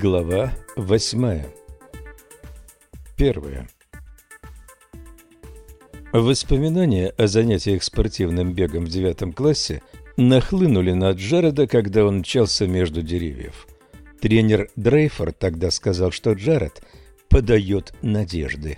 Глава восьмая Первая Воспоминания о занятиях спортивным бегом в девятом классе нахлынули на Джареда, когда он мчался между деревьев. Тренер Дрейфор тогда сказал, что Джаред подает надежды.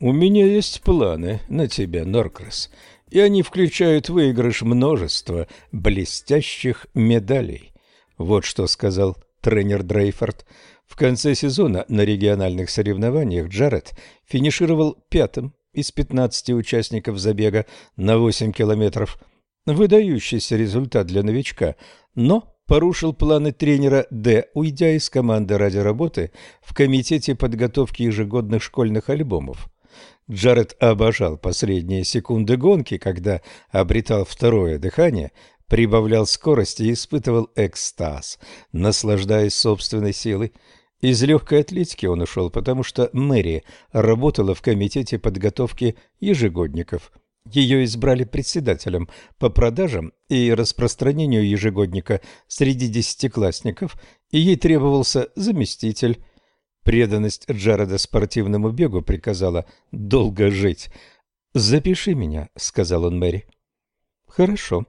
«У меня есть планы на тебя, Норкрас, и они включают выигрыш множества блестящих медалей». Вот что сказал тренер Дрейфорд. В конце сезона на региональных соревнованиях Джаред финишировал пятым из 15 участников забега на 8 километров. Выдающийся результат для новичка, но порушил планы тренера Д, уйдя из команды ради работы в комитете подготовки ежегодных школьных альбомов. Джаред обожал последние секунды гонки, когда обретал второе дыхание прибавлял скорость и испытывал экстаз, наслаждаясь собственной силой. Из легкой атлетики он ушел, потому что Мэри работала в комитете подготовки ежегодников. Ее избрали председателем по продажам и распространению ежегодника среди десятиклассников, и ей требовался заместитель. Преданность Джареда спортивному бегу приказала долго жить. «Запиши меня», — сказал он Мэри. «Хорошо»,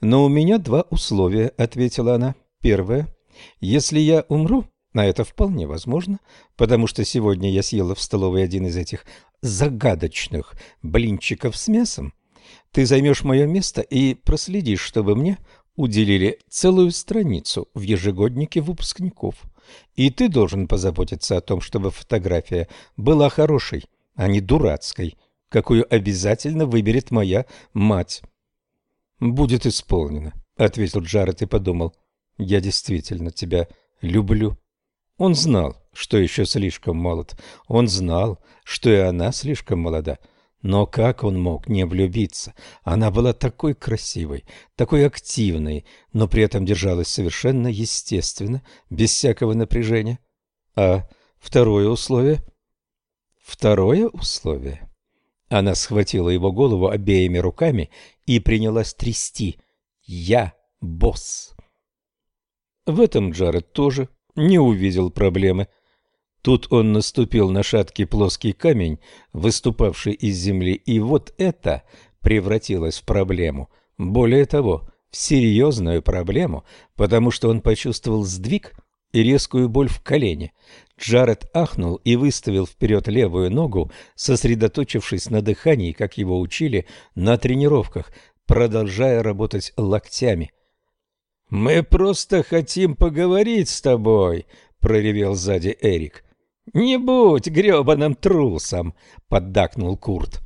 «Но у меня два условия», — ответила она. «Первое. Если я умру, а это вполне возможно, потому что сегодня я съела в столовой один из этих загадочных блинчиков с мясом, ты займешь мое место и проследишь, чтобы мне уделили целую страницу в ежегоднике выпускников. И ты должен позаботиться о том, чтобы фотография была хорошей, а не дурацкой, какую обязательно выберет моя мать. «Будет исполнено», — ответил Джаред и подумал. «Я действительно тебя люблю». Он знал, что еще слишком молод. Он знал, что и она слишком молода. Но как он мог не влюбиться? Она была такой красивой, такой активной, но при этом держалась совершенно естественно, без всякого напряжения. А второе условие? Второе условие она схватила его голову обеими руками и принялась трясти. «Я босс!» В этом Джаред тоже не увидел проблемы. Тут он наступил на шаткий плоский камень, выступавший из земли, и вот это превратилось в проблему. Более того, в серьезную проблему, потому что он почувствовал сдвиг и резкую боль в колене. Джаред ахнул и выставил вперед левую ногу, сосредоточившись на дыхании, как его учили на тренировках, продолжая работать локтями. «Мы просто хотим поговорить с тобой», — проревел сзади Эрик. «Не будь грёбаным трусом», — поддакнул Курт.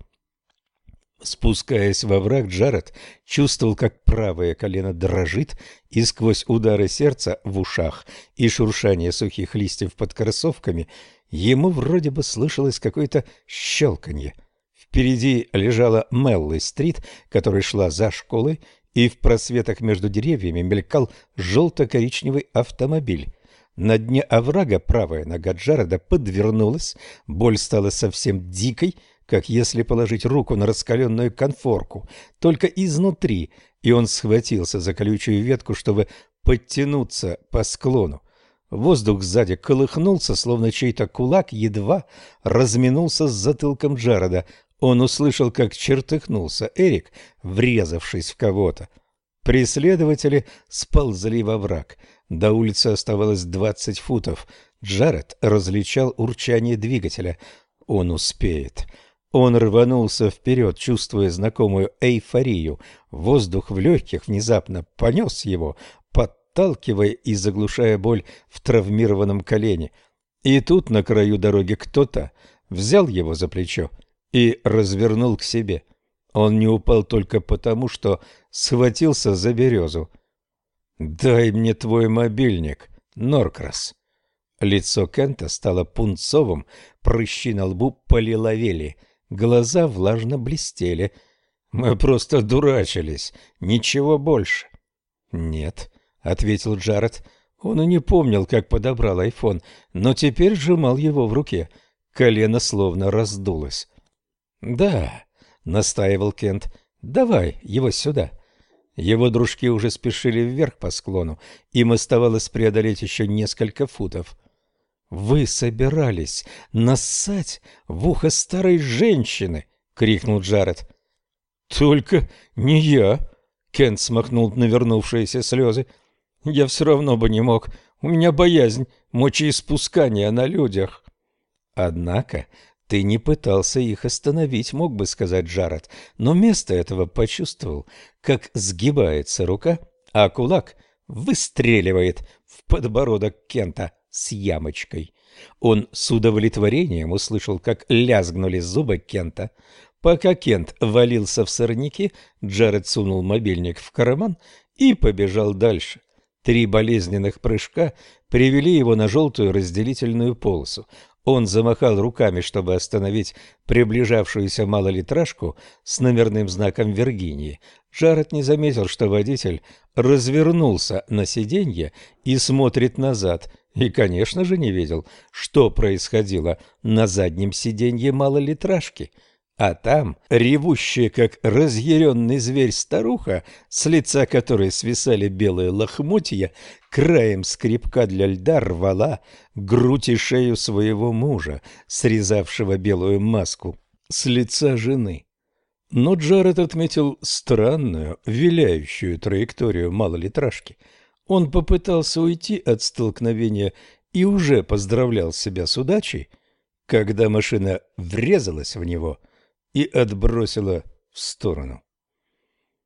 Спускаясь во враг, Джаред чувствовал, как правое колено дрожит, и сквозь удары сердца в ушах и шуршание сухих листьев под кроссовками ему вроде бы слышалось какое-то щелканье. Впереди лежала Меллы-стрит, которая шла за школой, и в просветах между деревьями мелькал желто-коричневый автомобиль. На дне оврага правая нога Джареда подвернулась, боль стала совсем дикой, как если положить руку на раскаленную конфорку, только изнутри, и он схватился за колючую ветку, чтобы подтянуться по склону. Воздух сзади колыхнулся, словно чей-то кулак едва разминулся с затылком Джареда. Он услышал, как чертыхнулся Эрик, врезавшись в кого-то. Преследователи сползли во враг. До улицы оставалось двадцать футов. Джаред различал урчание двигателя. Он успеет. Он рванулся вперед, чувствуя знакомую эйфорию. Воздух в легких внезапно понес его, подталкивая и заглушая боль в травмированном колене. И тут на краю дороги кто-то взял его за плечо и развернул к себе. Он не упал только потому, что схватился за березу. «Дай мне твой мобильник, Норкрас». Лицо Кента стало пунцовым, прыщи на лбу полиловели, глаза влажно блестели. «Мы просто дурачились, ничего больше». «Нет», — ответил Джаред. Он и не помнил, как подобрал айфон, но теперь сжимал его в руке. Колено словно раздулось. «Да», — настаивал Кент, — «давай его сюда». Его дружки уже спешили вверх по склону, им оставалось преодолеть еще несколько футов. «Вы собирались нассать в ухо старой женщины!» — крикнул Джаред. «Только не я!» — Кент смахнул навернувшиеся слезы. «Я все равно бы не мог. У меня боязнь мочеиспускания на людях». Однако ты не пытался их остановить, мог бы сказать Джаред, но вместо этого почувствовал, как сгибается рука, а кулак выстреливает в подбородок Кента с ямочкой. Он с удовлетворением услышал, как лязгнули зубы Кента. Пока Кент валился в сорняки, Джаред сунул мобильник в карман и побежал дальше. Три болезненных прыжка привели его на желтую разделительную полосу. Он замахал руками, чтобы остановить приближавшуюся малолитражку с номерным знаком Виргинии. Джаред не заметил, что водитель развернулся на сиденье и смотрит назад, и, конечно же, не видел, что происходило на заднем сиденье малолитражки – а там ревущая, как разъяренный зверь старуха, с лица которой свисали белые лохмотья, краем скребка для льда рвала грудь и шею своего мужа, срезавшего белую маску с лица жены. Но Джаред отметил странную, виляющую траекторию малолитражки. Он попытался уйти от столкновения и уже поздравлял себя с удачей, когда машина врезалась в него – и отбросила в сторону.